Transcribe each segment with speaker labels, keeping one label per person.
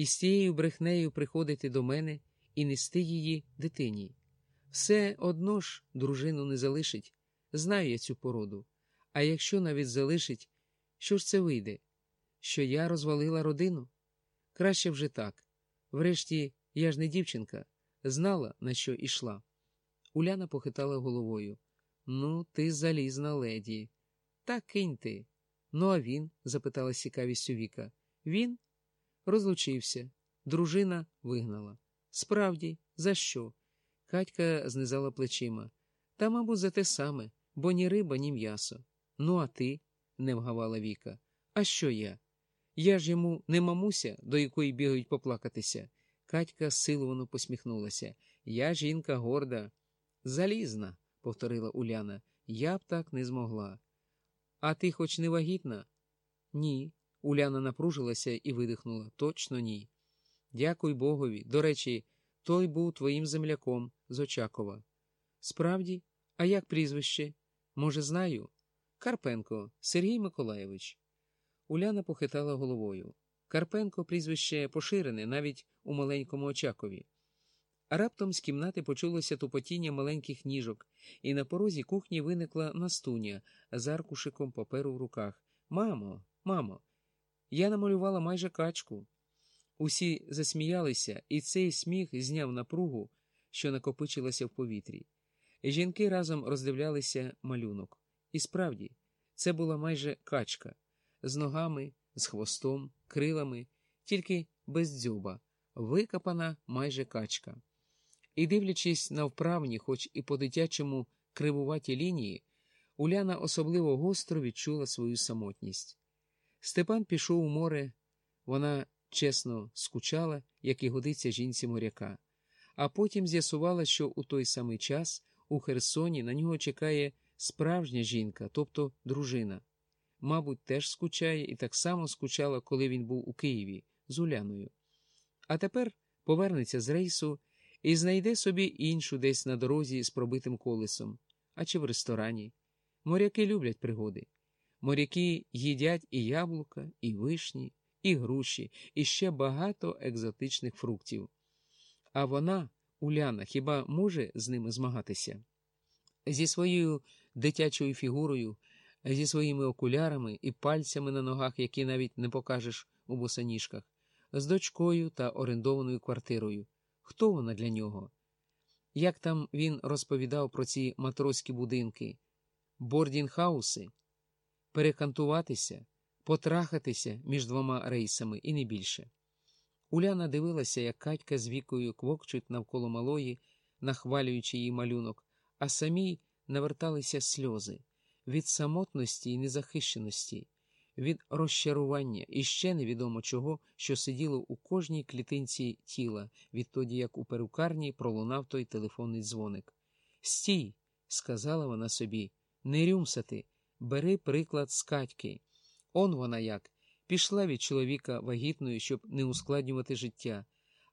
Speaker 1: і з цією брехнею приходити до мене і нести її дитині. Все одно ж дружину не залишить, знаю я цю породу. А якщо навіть залишить, що ж це вийде? Що я розвалила родину? Краще вже так. Врешті, я ж не дівчинка, знала, на що ішла. Уляна похитала головою. Ну, ти залізна леді. Та кинь ти. Ну, а він? запитала цікавістю Віка. Він розлучився. Дружина вигнала. Справді, за що? Катька знизала плечима. Та, мабуть, за те саме, бо ні риба, ні м'ясо. Ну, а ти? не вгавала Віка. А що я? Я ж йому не мамуся, до якої бігають поплакатися. Катька силовано посміхнулася. Я жінка горда. Залізна, повторила Уляна. Я б так не змогла. А ти хоч не вагітна? Ні. Уляна напружилася і видихнула. Точно ні. Дякуй Богові. До речі, той був твоїм земляком з Очакова. Справді, а як прізвище? Може, знаю? Карпенко Сергій Миколаєвич. Уляна похитала головою. Карпенко прізвище поширене навіть у маленькому Очакові. Раптом з кімнати почулося тупотіння маленьких ніжок, і на порозі кухні виникла настуня з аркушиком паперу в руках. Мамо, мамо, я намалювала майже качку. Усі засміялися, і цей сміх зняв напругу, що накопичилася в повітрі. Жінки разом роздивлялися малюнок. І справді, це була майже качка з ногами, з хвостом, крилами, тільки без дзьоба, викопана майже качка. І, дивлячись на вправні, хоч і по дитячому кривуваті лінії, Уляна особливо гостро відчула свою самотність. Степан пішов у море, вона чесно скучала, як і годиться жінці моряка, а потім з'ясувала, що у той самий час у Херсоні на нього чекає справжня жінка, тобто дружина. Мабуть, теж скучає і так само скучала, коли він був у Києві з Уляною. А тепер повернеться з рейсу і знайде собі іншу десь на дорозі з пробитим колесом, а чи в ресторані. Моряки люблять пригоди. Моряки їдять і яблука, і вишні, і груші, і ще багато екзотичних фруктів. А вона, Уляна, хіба може з ними змагатися? Зі своєю дитячою фігурою, зі своїми окулярами і пальцями на ногах, які навіть не покажеш у босоніжках, з дочкою та орендованою квартирою. Хто вона для нього? Як там він розповідав про ці матроські будинки, бордінг-хауси? Перекантуватися, потрахатися між двома рейсами і не більше. Уляна дивилася, як Катька з Вікою квокчуть навколо малої, нахвалюючи її малюнок, а самій наверталися сльози від самотності і незахищеності, від розчарування і ще невідомо чого, що сиділо у кожній клітинці тіла, відтоді як у перукарні пролунав той телефонний дзвоник. Стій, сказала вона собі, не рюмсати. Бери приклад з Катьки. Он вона як. Пішла від чоловіка вагітною, щоб не ускладнювати життя.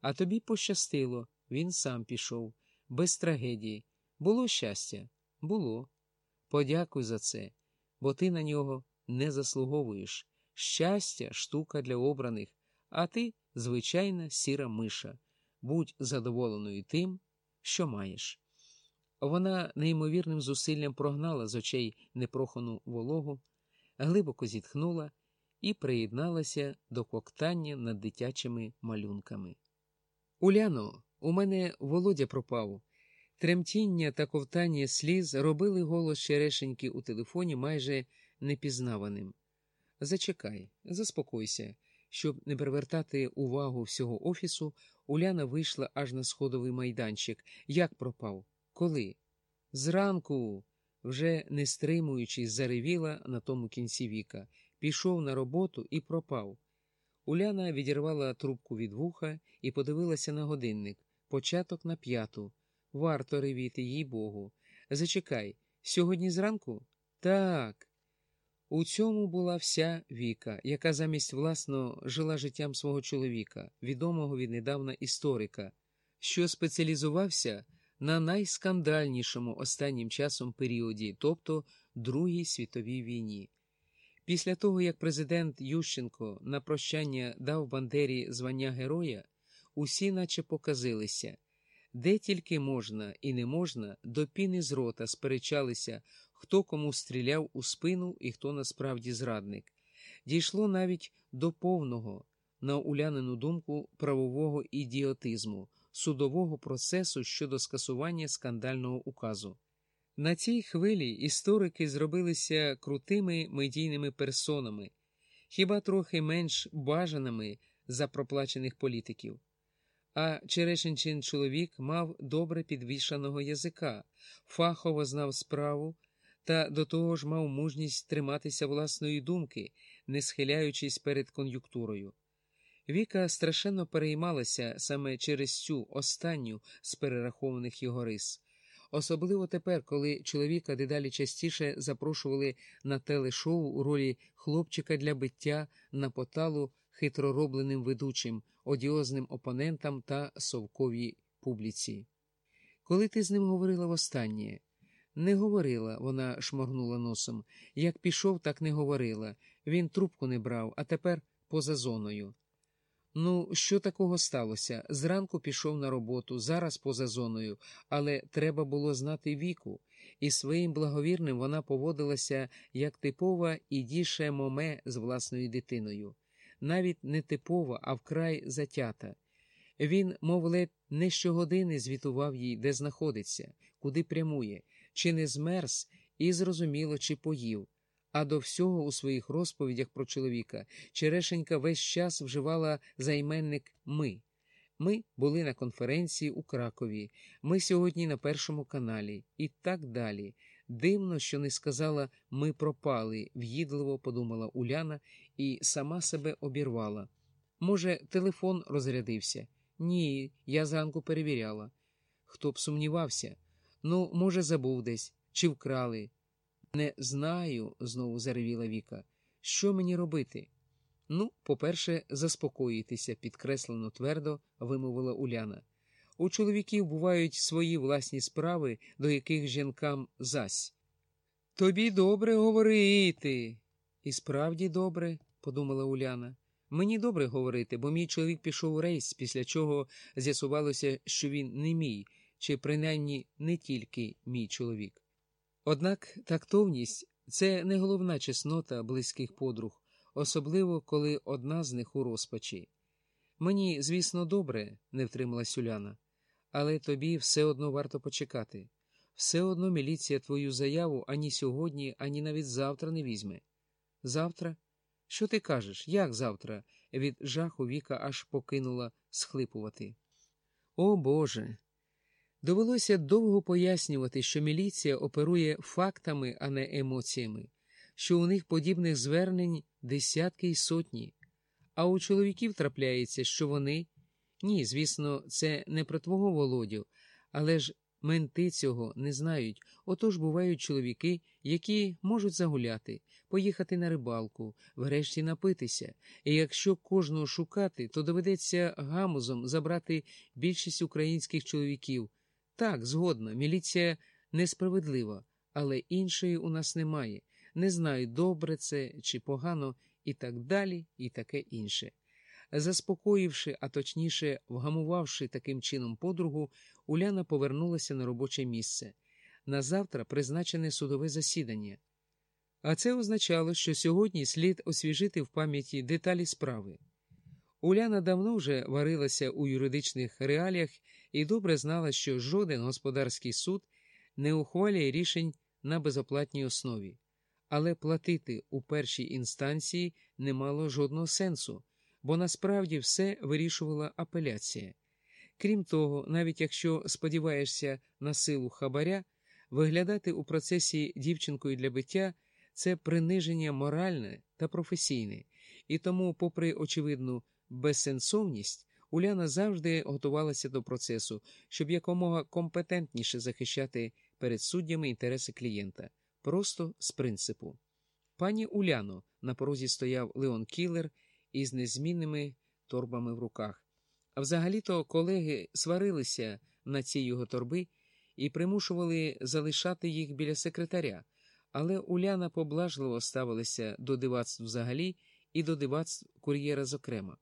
Speaker 1: А тобі пощастило, він сам пішов, без трагедії. Було щастя? Було. Подякуй за це, бо ти на нього не заслуговуєш. Щастя, штука для обраних, а ти звичайна сіра миша. Будь задоволеною тим, що маєш. Вона неймовірним зусиллям прогнала з очей непрохану вологу, глибоко зітхнула і приєдналася до коктання над дитячими малюнками. Уляно, у мене володя пропав. Тремтіння та ковтання сліз робили голос черешеньки у телефоні майже непізнаваним. Зачекай, заспокойся, щоб не привертати увагу всього офісу, Уляна вийшла аж на сходовий майданчик. Як пропав? Коли? Зранку, вже не стримуючись, заревіла на тому кінці віка, пішов на роботу і пропав. Уляна відірвала трубку від вуха і подивилася на годинник початок на п'яту. Варто ревіти, їй Богу. Зачекай, сьогодні зранку? Так. У цьому була вся Віка, яка замість власно жила життям свого чоловіка, відомого віднедавна історика, що спеціалізувався на найскандальнішому останнім часом періоді, тобто Другій світовій війні. Після того, як президент Ющенко на прощання дав Бандері звання героя, усі наче показилися. Де тільки можна і не можна, до піни з рота сперечалися, хто кому стріляв у спину і хто насправді зрадник. Дійшло навіть до повного, на улянину думку, правового ідіотизму, судового процесу щодо скасування скандального указу. На цій хвилі історики зробилися крутими медійними персонами, хіба трохи менш бажаними за проплачених політиків. А Черешенчин чоловік мав добре підвішаного язика, фахово знав справу та до того ж мав мужність триматися власної думки, не схиляючись перед кон'юнктурою. Віка страшенно переймалася саме через цю останню з перерахованих його рис. Особливо тепер, коли чоловіка дедалі частіше запрошували на телешоу у ролі хлопчика для биття на поталу хитроробленим ведучим, одіозним опонентам та совковій публіці. Коли ти з ним говорила востаннє? Не говорила, вона шморгнула носом. Як пішов, так не говорила. Він трубку не брав, а тепер поза зоною. Ну, що такого сталося? Зранку пішов на роботу, зараз поза зоною, але треба було знати віку, і своїм благовірним вона поводилася як типова ідіше моме з власною дитиною, навіть не типова, а вкрай затята. Він, мов ледь не щогодини звітував їй, де знаходиться, куди прямує, чи не змерз, і зрозуміло, чи поїв. А до всього у своїх розповідях про чоловіка Черешенька весь час вживала займенник ми. Ми були на конференції у Кракові, ми сьогодні на Першому каналі і так далі. Дивно, що не сказала ми пропали, в'їдливо подумала Уляна і сама себе обірвала. Може, телефон розрядився? Ні, я зранку перевіряла. Хто б сумнівався? Ну, може, забув десь, чи вкрали. Не знаю, знову заревіла Віка. Що мені робити? Ну, по-перше, заспокоїтися, підкреслено твердо вимовила Уляна. У чоловіків бувають свої власні справи, до яких жінкам зась. Тобі добре говорити. І справді добре, подумала Уляна. Мені добре говорити, бо мій чоловік пішов у рейс, після чого з'ясувалося, що він не мій, чи принаймні не тільки мій чоловік. Однак тактовність це не головна чеснота близьких подруг, особливо коли одна з них у розпачі. Мені, звісно, добре, не втрималась Уляна, але тобі все одно варто почекати. Все одно міліція твою заяву ані сьогодні, ані навіть завтра не візьме. Завтра? Що ти кажеш? Як завтра? Від жаху Віка аж покинула схлипувати. О Боже! Довелося довго пояснювати, що міліція оперує фактами, а не емоціями, що у них подібних звернень десятки й сотні, а у чоловіків трапляється, що вони ні, звісно, це не про твого володю, але ж менти цього не знають. Отож бувають чоловіки, які можуть загуляти, поїхати на рибалку, врешті напитися, і якщо кожного шукати, то доведеться гамузом забрати більшість українських чоловіків. Так, згодна, міліція несправедлива, але іншої у нас немає. Не знаю, добре це чи погано, і так далі, і таке інше. Заспокоївши, а точніше, вгамувавши таким чином подругу, Уляна повернулася на робоче місце. На завтра призначене судове засідання. А це означало, що сьогодні слід освіжити в пам'яті деталі справи. Уляна давно вже варилася у юридичних реаліях і добре знала, що жоден господарський суд не ухвалює рішень на безоплатній основі, але платити у першій інстанції не мало жодного сенсу, бо насправді все вирішувала апеляція. Крім того, навіть якщо сподіваєшся на силу хабаря, виглядати у процесі дівчинкою для биття це приниження моральне та професійне, і тому, попри очевидну безсенсовність, Уляна завжди готувалася до процесу, щоб якомога компетентніше захищати перед суддями інтереси клієнта, просто з принципу. Пані Уляно на порозі стояв Леон Кілер із незмінними торбами в руках. А взагалі-то колеги сварилися на ці його торби і примушували залишати їх біля секретаря, Але Уляна поблажливо ставилася до дивацтв взагалі і до дивацтв кур'єра зокрема.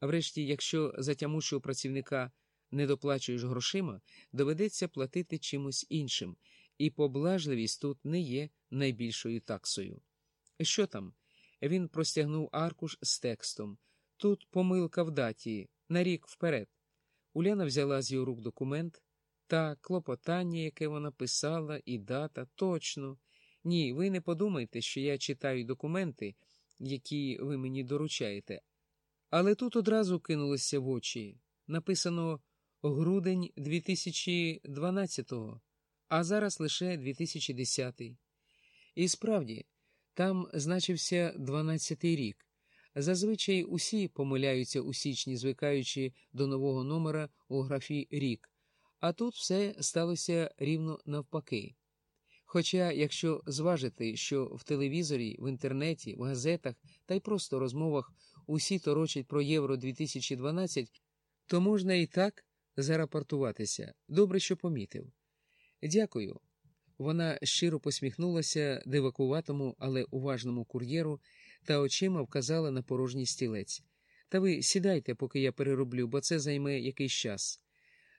Speaker 1: Врешті, якщо затямущого працівника не доплачуєш грошима, доведеться платити чимось іншим, і поблажливість тут не є найбільшою таксою. Що там? Він простягнув аркуш з текстом. Тут помилка в даті, на рік вперед. Уляна взяла з його рук документ та клопотання, яке вона писала, і дата, точно. Ні, ви не подумайте, що я читаю документи, які ви мені доручаєте. Але тут одразу кинулося в очі. Написано грудень 2012-го, а зараз лише 2010. І справді, там значився 12-й рік. Зазвичай усі помиляються у січні, звикаючи до нового номера у графі рік, а тут все сталося рівно навпаки. Хоча, якщо зважити, що в телевізорі, в інтернеті, в газетах та й просто розмовах усі торочать про Євро 2012, то можна і так зарапортуватися. Добре, що помітив. Дякую. Вона щиро посміхнулася дивакуватому, але уважному кур'єру та очима вказала на порожній стілець. Та ви сідайте, поки я перероблю, бо це займе якийсь час.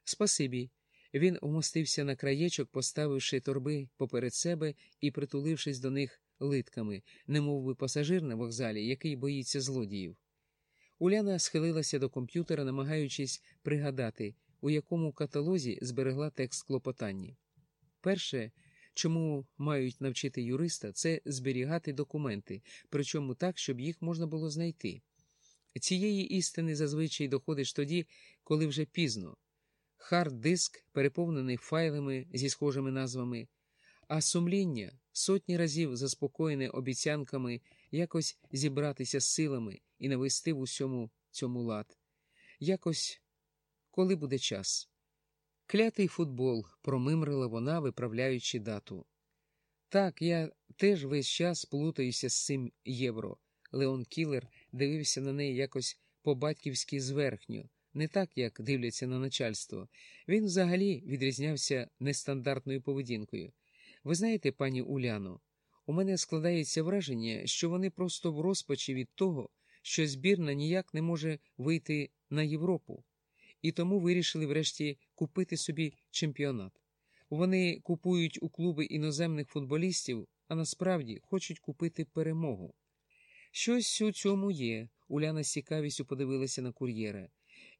Speaker 1: Спасибі. Він вмостився на краєчок, поставивши торби поперед себе і притулившись до них литками, немов би пасажир на вокзалі, який боїться злодіїв. Уляна схилилася до комп'ютера, намагаючись пригадати, у якому каталозі зберегла текст клопотання. Перше, чому мають навчити юриста, це зберігати документи, причому так, щоб їх можна було знайти. Цієї істини зазвичай доходиш тоді, коли вже пізно. Хард-диск переповнений файлами зі схожими назвами, а сумління сотні разів заспокоєне обіцянками якось зібратися з силами і навести в усьому цьому лад. Якось, коли буде час. Клятий футбол, промимрила вона, виправляючи дату. Так, я теж весь час плутаюся з цим євро. Леон Кілер дивився на неї якось по-батьківськи зверхньо, не так, як дивляться на начальство. Він взагалі відрізнявся нестандартною поведінкою. Ви знаєте, пані Уляно, у мене складається враження, що вони просто в розпачі від того, що збірна ніяк не може вийти на Європу, і тому вирішили врешті купити собі чемпіонат. Вони купують у клуби іноземних футболістів, а насправді хочуть купити перемогу. Щось у цьому є. Уляна з цікавістю подивилася на кур'єра.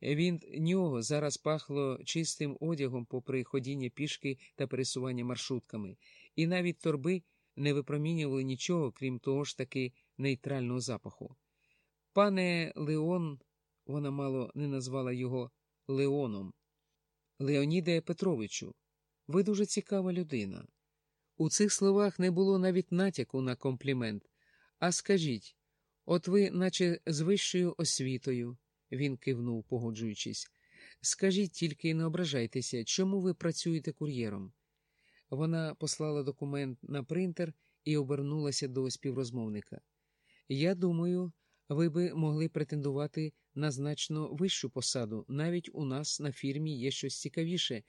Speaker 1: Від нього зараз пахло чистим одягом попри ходіння пішки та пересування маршрутками, і навіть торби не випромінювали нічого, крім того ж таки нейтрального запаху. Пане Леон, вона мало не назвала його Леоном, Леоніде Петровичу, ви дуже цікава людина. У цих словах не було навіть натяку на комплімент. А скажіть, от ви, наче з вищою освітою, він кивнув, погоджуючись. Скажіть тільки не ображайтеся, чому ви працюєте кур'єром? Вона послала документ на принтер і обернулася до співрозмовника. Я думаю, ви би могли претендувати на значно вищу посаду. Навіть у нас на фірмі є щось цікавіше,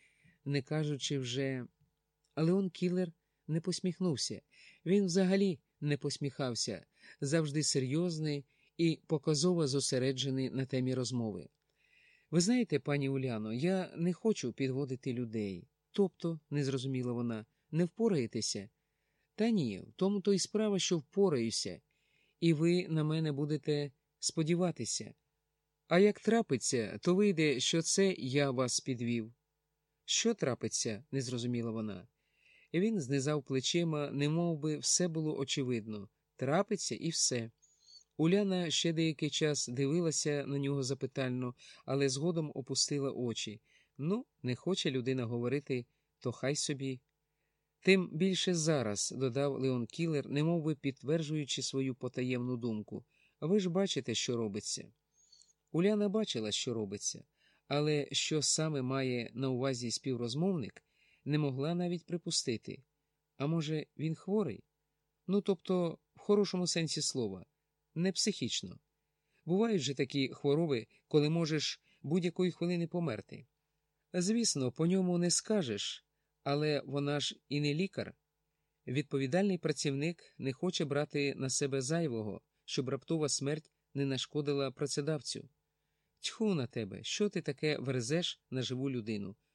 Speaker 1: не кажучи вже. Леон Кілер не посміхнувся. Він взагалі не посміхався, завжди серйозний і показово зосереджений на темі розмови. Ви знаєте, пані Уляно, я не хочу підводити людей. Тобто, не зрозуміла вона, не впораєтеся? Та ні, в тому то й справа, що впораюся, і ви на мене будете сподіватися. А як трапиться, то вийде, що це я вас підвів. Що трапиться? не зрозуміла вона. І він знизав плечима, немов би все було очевидно трапиться і все. Уляна ще деякий час дивилася на нього запитально, але згодом опустила очі. Ну, не хоче людина говорити, то хай собі. Тим більше зараз, додав Леон Кілер, немов би підтверджуючи свою потаємну думку. Ви ж бачите, що робиться. Уляна бачила, що робиться, але що саме має на увазі співрозмовник, не могла навіть припустити. А може, він хворий? Ну, тобто, в хорошому сенсі слова, не психічно. Бувають же такі хвороби, коли можеш будь-якої хвилини померти. Звісно, по ньому не скажеш, але вона ж і не лікар. Відповідальний працівник не хоче брати на себе зайвого, щоб раптова смерть не нашкодила працедавцю. Тьху на тебе, що ти таке верзеш на живу людину?